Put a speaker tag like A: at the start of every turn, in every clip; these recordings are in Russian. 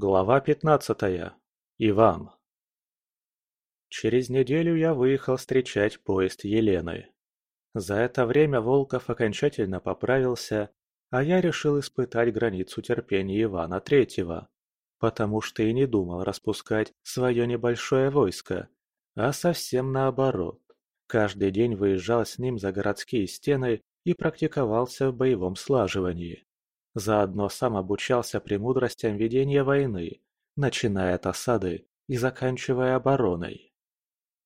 A: Глава пятнадцатая. Иван. Через неделю я выехал встречать поезд Елены. За это время Волков окончательно поправился, а я решил испытать границу терпения Ивана Третьего, потому что и не думал распускать свое небольшое войско, а совсем наоборот. Каждый день выезжал с ним за городские стены и практиковался в боевом слаживании. Заодно сам обучался премудростям ведения войны, начиная от осады и заканчивая обороной.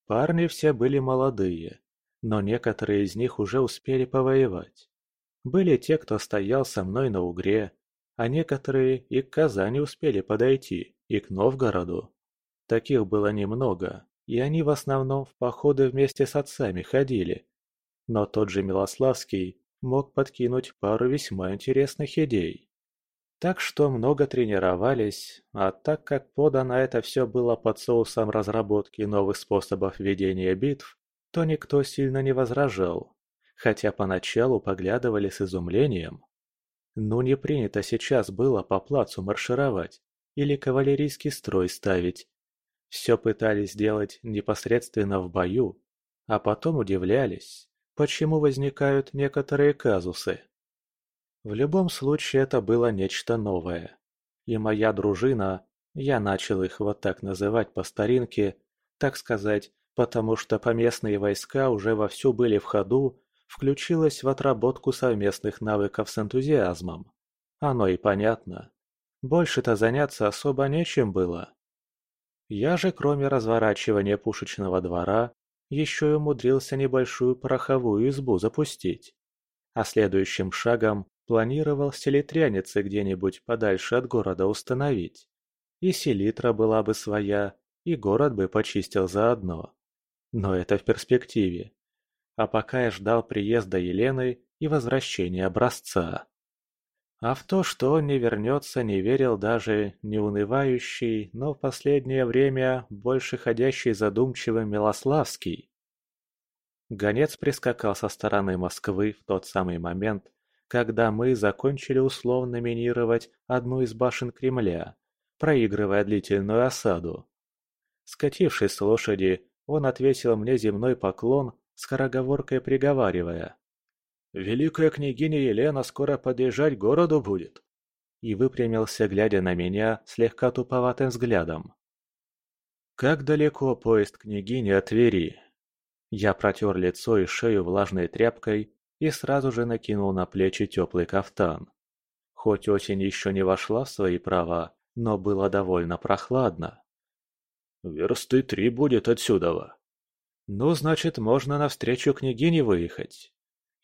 A: Парни все были молодые, но некоторые из них уже успели повоевать. Были те, кто стоял со мной на Угре, а некоторые и к Казани успели подойти, и к Новгороду. Таких было немного, и они в основном в походы вместе с отцами ходили. Но тот же Милославский мог подкинуть пару весьма интересных идей. Так что много тренировались, а так как подано это все было под соусом разработки новых способов ведения битв, то никто сильно не возражал, хотя поначалу поглядывали с изумлением. Ну не принято сейчас было по плацу маршировать или кавалерийский строй ставить. Все пытались делать непосредственно в бою, а потом удивлялись, почему возникают некоторые казусы. В любом случае это было нечто новое. И моя дружина, я начал их вот так называть по старинке, так сказать, потому что поместные войска уже вовсю были в ходу, включилась в отработку совместных навыков с энтузиазмом. Оно и понятно. Больше-то заняться особо нечем было. Я же, кроме разворачивания пушечного двора, еще и умудрился небольшую пороховую избу запустить. А следующим шагом планировал селитряницы где-нибудь подальше от города установить. И селитра была бы своя, и город бы почистил заодно. Но это в перспективе. А пока я ждал приезда Елены и возвращения образца. А в то, что он не вернется, не верил даже неунывающий, но в последнее время больше ходящий задумчивым Милославский. Гонец прискакал со стороны Москвы в тот самый момент, когда мы закончили условно минировать одну из башен Кремля, проигрывая длительную осаду. Скатившись с лошади, он отвесил мне земной поклон, скороговоркой приговаривая. Великая княгиня Елена скоро подъезжать к городу будет. И выпрямился, глядя на меня слегка туповатым взглядом. Как далеко поезд княгини от Твери? Я протер лицо и шею влажной тряпкой и сразу же накинул на плечи теплый кафтан. Хоть осень еще не вошла в свои права, но было довольно прохладно. «Версты три будет отсюда. «Ну, значит, можно навстречу княгине выехать».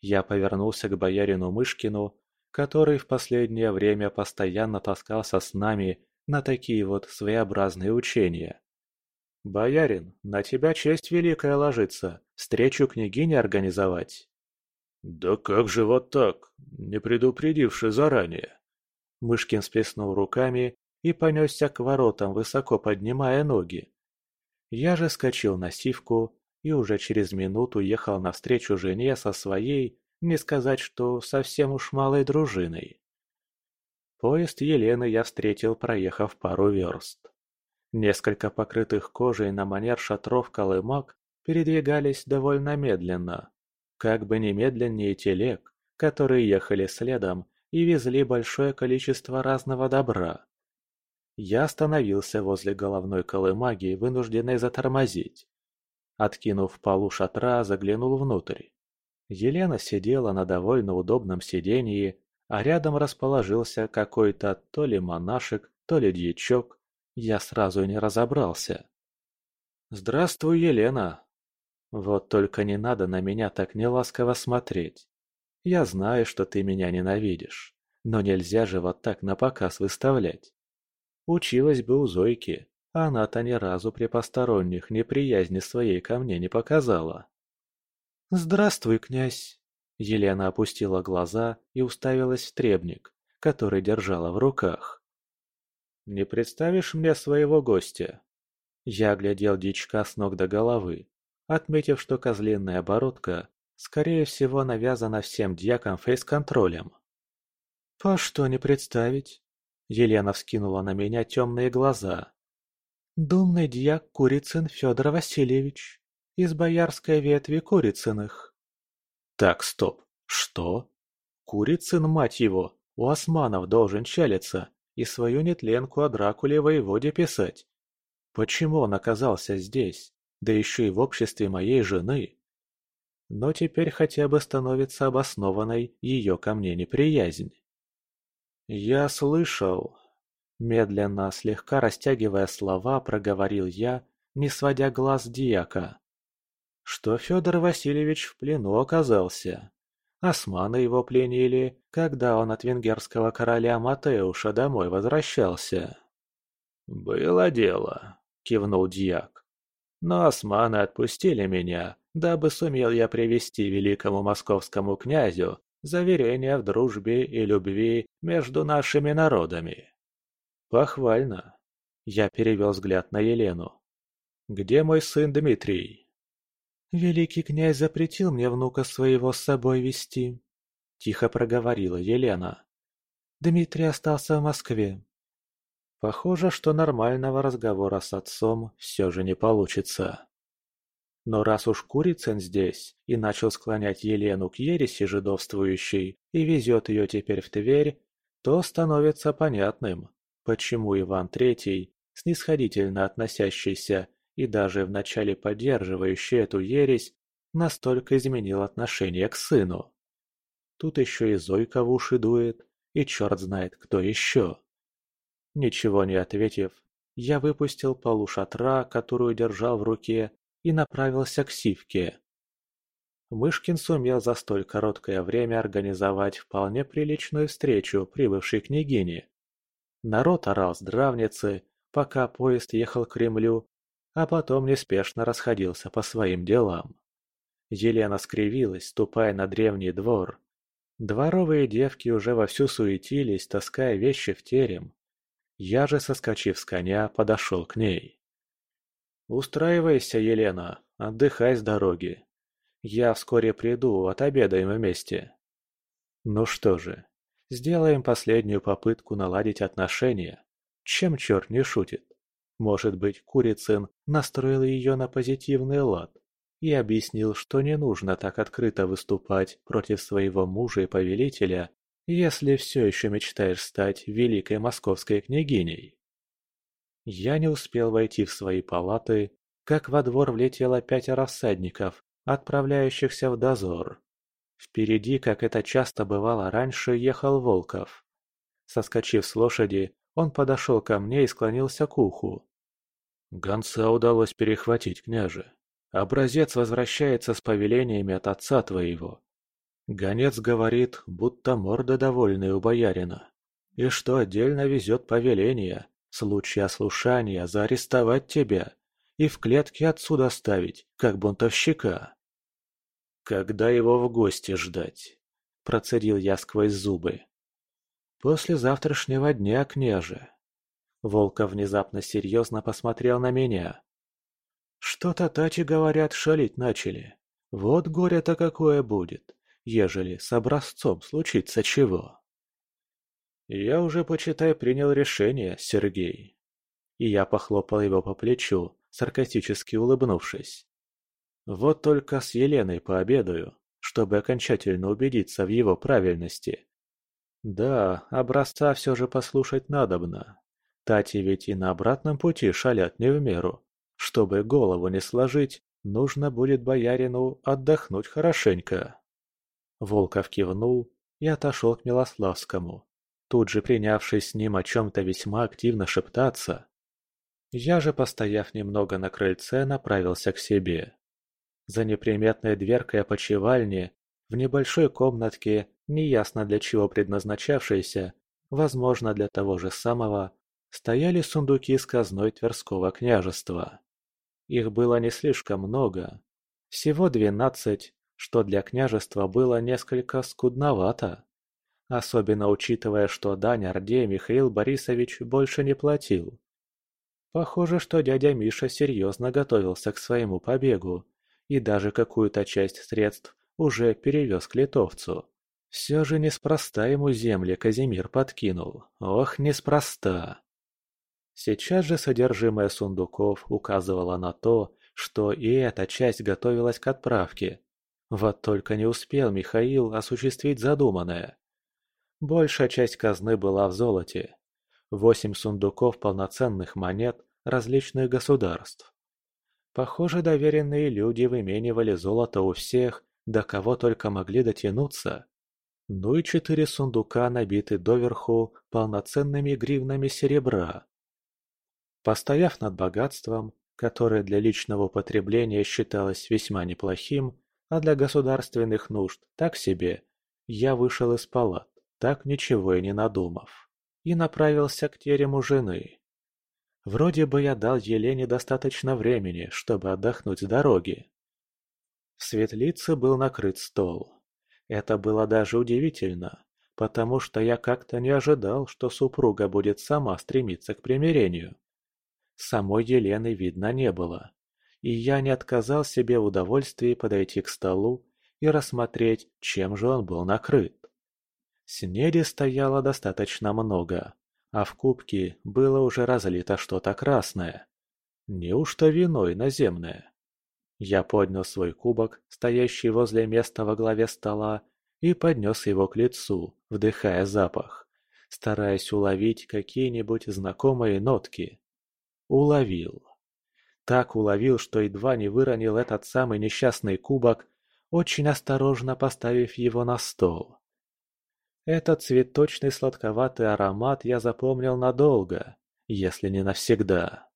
A: Я повернулся к боярину Мышкину, который в последнее время постоянно таскался с нами на такие вот своеобразные учения. «Боярин, на тебя честь великая ложится, встречу княгини организовать». «Да как же вот так, не предупредивши заранее?» Мышкин сплеснул руками и понесся к воротам, высоко поднимая ноги. Я же скочил на сивку и уже через минуту ехал навстречу жене со своей, не сказать, что совсем уж малой дружиной. Поезд Елены я встретил, проехав пару верст. Несколько покрытых кожей на манер шатров колымак передвигались довольно медленно, как бы не медленнее телег, которые ехали следом и везли большое количество разного добра. Я остановился возле головной колымаги, вынужденной затормозить. Откинув полу шатра, заглянул внутрь. Елена сидела на довольно удобном сиденье, а рядом расположился какой-то то ли монашек, то ли дьячок. Я сразу не разобрался. «Здравствуй, Елена!» «Вот только не надо на меня так неласково смотреть. Я знаю, что ты меня ненавидишь, но нельзя же вот так на показ выставлять. Училась бы у Зойки, она-то ни разу при посторонних неприязни своей ко мне не показала. «Здравствуй, князь!» Елена опустила глаза и уставилась в требник, который держала в руках. «Не представишь мне своего гостя?» Я глядел дичка с ног до головы, отметив, что козлиная оборотка, скорее всего, навязана всем дьякам фейс-контролем. «По что не представить?» Елена вскинула на меня темные глаза. «Думный дьяк Курицын Федор Васильевич, из боярской ветви Курицыных». «Так, стоп, что? Курицын, мать его, у османов должен чалиться и свою нетленку о Дракуле воеводе писать. Почему он оказался здесь, да еще и в обществе моей жены?» Но теперь хотя бы становится обоснованной ее ко мне неприязнь. «Я слышал...» Медленно, слегка растягивая слова, проговорил я, не сводя глаз дьяка. Что Федор Васильевич в плену оказался. Османы его пленили, когда он от венгерского короля Матеуша домой возвращался. «Было дело», — кивнул дьяк. «Но османы отпустили меня, дабы сумел я привести великому московскому князю заверение в дружбе и любви между нашими народами. Похвально. Я перевел взгляд на Елену. Где мой сын Дмитрий? Великий князь запретил мне внука своего с собой вести. Тихо проговорила Елена. Дмитрий остался в Москве. Похоже, что нормального разговора с отцом все же не получится. Но раз уж Курицын здесь и начал склонять Елену к ереси жидовствующей и везет ее теперь в Тверь, то становится понятным, почему Иван Третий, снисходительно относящийся и даже вначале поддерживающий эту ересь, настолько изменил отношение к сыну. Тут еще и Зойка в уши дует, и черт знает кто еще. Ничего не ответив, я выпустил полу шатра, которую держал в руке, и направился к Сивке. Мышкин сумел за столь короткое время организовать вполне приличную встречу прибывшей княгини. Народ орал здравницы, пока поезд ехал к Кремлю, а потом неспешно расходился по своим делам. Елена скривилась, ступая на древний двор. Дворовые девки уже вовсю суетились, таская вещи в терем. Я же, соскочив с коня, подошел к ней. «Устраивайся, Елена, отдыхай с дороги. Я вскоре приду, отобедаем вместе». Ну что же, сделаем последнюю попытку наладить отношения. Чем черт не шутит? Может быть, Курицын настроил ее на позитивный лад и объяснил, что не нужно так открыто выступать против своего мужа и повелителя, если все еще мечтаешь стать великой московской княгиней. Я не успел войти в свои палаты, как во двор влетело пятеро всадников, отправляющихся в дозор. Впереди, как это часто бывало раньше, ехал Волков. Соскочив с лошади, он подошел ко мне и склонился к уху. «Гонца удалось перехватить, княже. Образец возвращается с повелениями от отца твоего. Гонец говорит, будто морда довольная у боярина, и что отдельно везет повеление, в случае ослушания заарестовать тебя и в клетке отсюда оставить, как бунтовщика. Когда его в гости ждать? Процедил я сквозь зубы. После завтрашнего дня, княже. Волков внезапно серьезно посмотрел на меня. Что-то тачи, говорят, шалить начали. Вот горе-то какое будет, ежели с образцом случится чего. «Я уже, почитай, принял решение, Сергей». И я похлопал его по плечу, саркастически улыбнувшись. «Вот только с Еленой пообедаю, чтобы окончательно убедиться в его правильности. Да, образца все же послушать надобно. Тати ведь и на обратном пути шалят не в меру. Чтобы голову не сложить, нужно будет боярину отдохнуть хорошенько». Волков кивнул и отошел к Милославскому, тут же принявшись с ним о чем-то весьма активно шептаться. Я же, постояв немного на крыльце, направился к себе. За неприметной дверкой опочивальни, в небольшой комнатке, неясно для чего предназначавшейся, возможно для того же самого, стояли сундуки с казной Тверского княжества. Их было не слишком много, всего двенадцать, что для княжества было несколько скудновато. Особенно учитывая, что дань Орде Михаил Борисович больше не платил. Похоже, что дядя Миша серьезно готовился к своему побегу и даже какую-то часть средств уже перевез к литовцу. Все же неспроста ему земли Казимир подкинул. Ох, неспроста. Сейчас же содержимое сундуков указывало на то, что и эта часть готовилась к отправке. Вот только не успел Михаил осуществить задуманное. Большая часть казны была в золоте. Восемь сундуков полноценных монет различных государств. Похоже, доверенные люди выменивали золото у всех, до кого только могли дотянуться. Ну и четыре сундука набиты доверху полноценными гривнами серебра. Постояв над богатством, которое для личного употребления считалось весьма неплохим, а для государственных нужд так себе, я вышел из палат, так ничего и не надумав, и направился к терему жены. Вроде бы я дал Елене достаточно времени, чтобы отдохнуть с дороги. В светлице был накрыт стол. Это было даже удивительно, потому что я как-то не ожидал, что супруга будет сама стремиться к примирению. Самой Елены видно не было, и я не отказал себе в удовольствии подойти к столу и рассмотреть, чем же он был накрыт. Снеди стояло достаточно много, а в кубке было уже разлито что-то красное. Неужто вино иноземное? Я поднял свой кубок, стоящий возле места во главе стола, и поднес его к лицу, вдыхая запах, стараясь уловить какие-нибудь знакомые нотки. Уловил. Так уловил, что едва не выронил этот самый несчастный кубок, очень осторожно поставив его на стол. Этот цветочный сладковатый аромат я запомнил надолго, если не навсегда.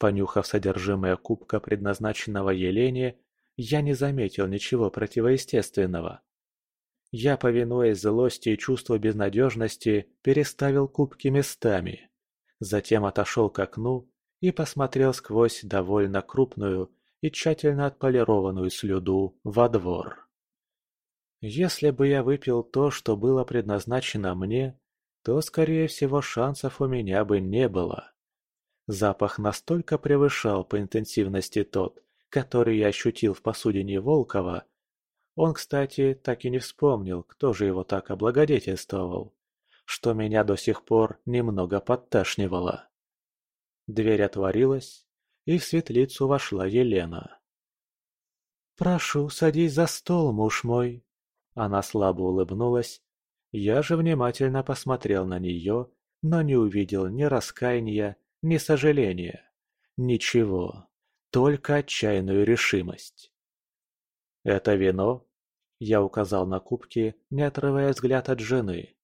A: Понюхав содержимое кубка, предназначенного Елене, я не заметил ничего противоестественного. Я, повинуясь злости и чувству безнадежности, переставил кубки местами. Затем отошел к окну и посмотрел сквозь довольно крупную и тщательно отполированную слюду во двор. Если бы я выпил то, что было предназначено мне, то, скорее всего, шансов у меня бы не было. Запах настолько превышал по интенсивности тот, который я ощутил в посудине Волкова. Он, кстати, так и не вспомнил, кто же его так облагодетельствовал, что меня до сих пор немного подташнивало. Дверь отворилась, и в светлицу вошла Елена. «Прошу, садись за стол, муж мой». Она слабо улыбнулась. Я же внимательно посмотрел на нее, но не увидел ни раскаяния, ни сожаления. Ничего, только отчаянную решимость. «Это вино?» Я указал на кубки, не отрывая взгляд от жены.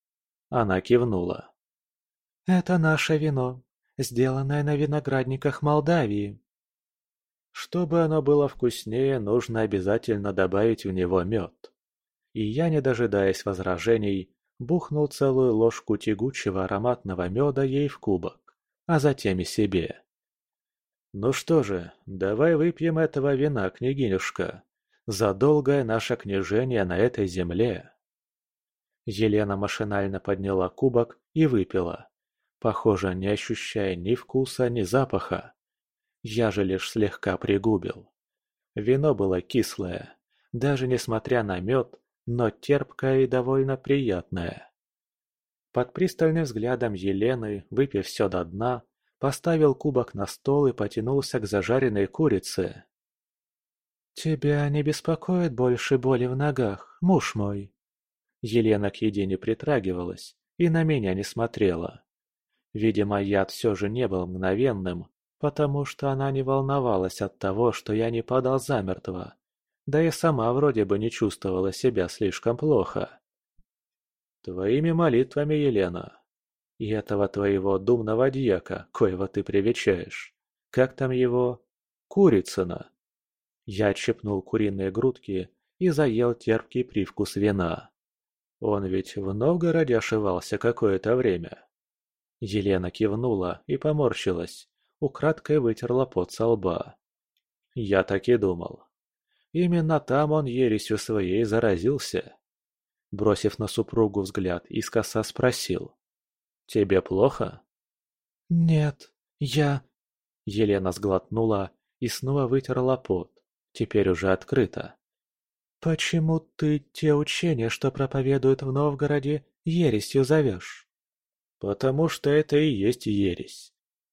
A: Она кивнула. «Это наше вино сделанное на виноградниках Молдавии. Чтобы оно было вкуснее, нужно обязательно добавить в него мед. И я, не дожидаясь возражений, бухнул целую ложку тягучего ароматного меда ей в кубок, а затем и себе. «Ну что же, давай выпьем этого вина, княгинюшка, за долгое наше княжение на этой земле». Елена машинально подняла кубок и выпила, похоже, не ощущая ни вкуса, ни запаха. Я же лишь слегка пригубил. Вино было кислое, даже несмотря на мед, но терпкое и довольно приятное. Под пристальным взглядом Елены, выпив все до дна, поставил кубок на стол и потянулся к зажаренной курице. «Тебя не беспокоит больше боли в ногах, муж мой?» Елена к еде не притрагивалась и на меня не смотрела. Видимо, яд все же не был мгновенным, потому что она не волновалась от того, что я не падал замертво. Да и сама вроде бы не чувствовала себя слишком плохо. Твоими молитвами, Елена. И этого твоего думного дьяка, коего ты привечаешь. Как там его? Курицына. Я отщепнул куриные грудки и заел терпкий привкус вина. Он ведь в Новгороде ошивался какое-то время. Елена кивнула и поморщилась, украдкой вытерла пот со лба. Я так и думал. Именно там он ересью своей заразился. Бросив на супругу взгляд, искоса спросил. «Тебе плохо?» «Нет, я...» Елена сглотнула и снова вытерла пот, теперь уже открыто. «Почему ты те учения, что проповедуют в Новгороде, ересью зовешь?» «Потому что это и есть ересь.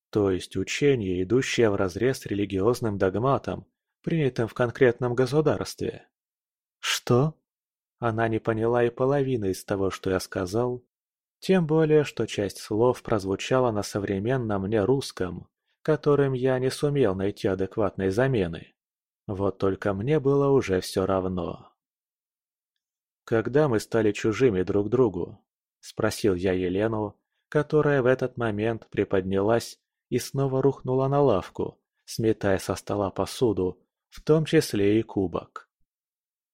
A: То есть учение, идущее вразрез с религиозным догматом, принятым в конкретном государстве». «Что?» Она не поняла и половины из того, что я сказал, тем более, что часть слов прозвучала на современном мне русском, которым я не сумел найти адекватной замены. Вот только мне было уже все равно. «Когда мы стали чужими друг другу?» – спросил я Елену, которая в этот момент приподнялась и снова рухнула на лавку, сметая со стола посуду, в том числе и кубок.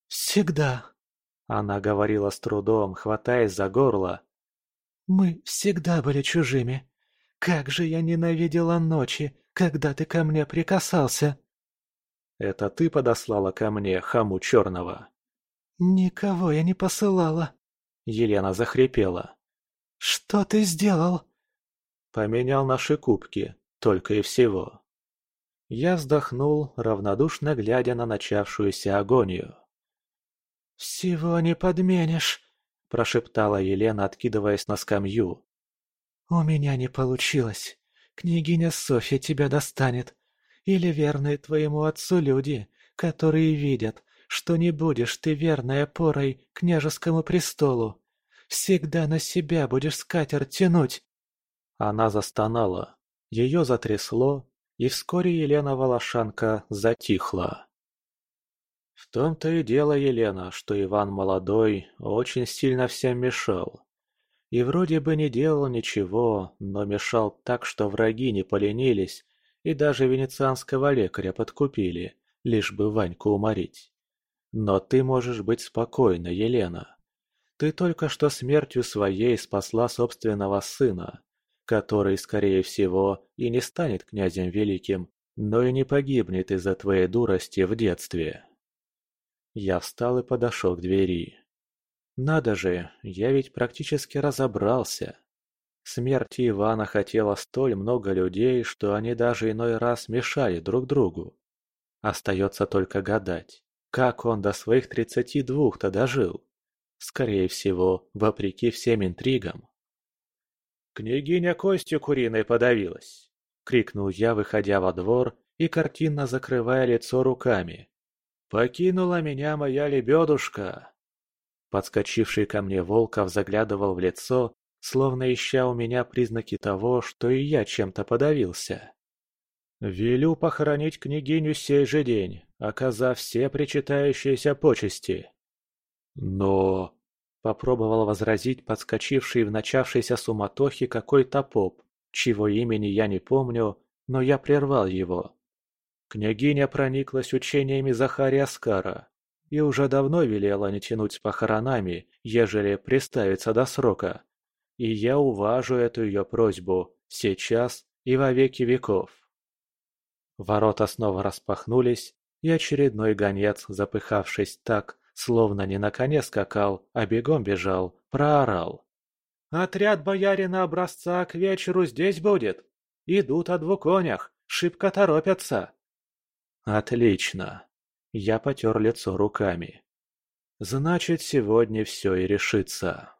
B: «Всегда!» – она говорила с трудом, хватаясь за горло. «Мы всегда были чужими. Как же я ненавидела ночи, когда ты ко мне прикасался!»
A: Это ты подослала ко мне хаму черного?»
B: «Никого я не посылала», —
A: Елена захрипела.
B: «Что ты сделал?»
A: «Поменял наши кубки, только и всего». Я вздохнул, равнодушно глядя на начавшуюся агонию.
B: «Всего не подменишь», — прошептала Елена, откидываясь на скамью. «У меня не получилось. Княгиня Софья тебя достанет. Или верные твоему отцу люди, которые видят, что не будешь ты верной опорой княжескому престолу. Всегда на себя будешь скатерть тянуть.
A: Она застонала. Ее затрясло, и вскоре Елена Волошанка затихла. В том-то и дело, Елена, что Иван Молодой очень сильно всем мешал. И вроде бы не делал ничего, но мешал так, что враги не поленились и даже венецианского лекаря подкупили, лишь бы Ваньку уморить. Но ты можешь быть спокойна, Елена. Ты только что смертью своей спасла собственного сына, который, скорее всего, и не станет князем великим, но и не погибнет из-за твоей дурости в детстве. Я встал и подошел к двери. Надо же, я ведь практически разобрался. Смерти Ивана хотела столь много людей, что они даже иной раз мешали друг другу. Остается только гадать, как он до своих тридцати двух-то дожил. Скорее всего, вопреки всем интригам. «Княгиня костью куриной подавилась!» — крикнул я, выходя во двор и картинно закрывая лицо руками. «Покинула меня моя лебедушка!» Подскочивший ко мне Волков заглядывал в лицо словно ища у меня признаки того, что и я чем-то подавился. «Велю похоронить княгиню сей же день, оказав все причитающиеся почести». «Но...» — попробовал возразить подскочивший в начавшейся суматохе какой-то поп, чьего имени я не помню, но я прервал его. Княгиня прониклась учениями Захария Скара и уже давно велела не тянуть с похоронами, ежели приставиться до срока и я уважу эту ее просьбу сейчас и во веки веков. Ворота снова распахнулись, и очередной гонец, запыхавшись так, словно не на коне скакал, а бегом бежал, проорал. «Отряд боярина образца к вечеру здесь будет. Идут о двух конях, шибко торопятся». «Отлично!» Я потер лицо руками. «Значит, сегодня все и решится».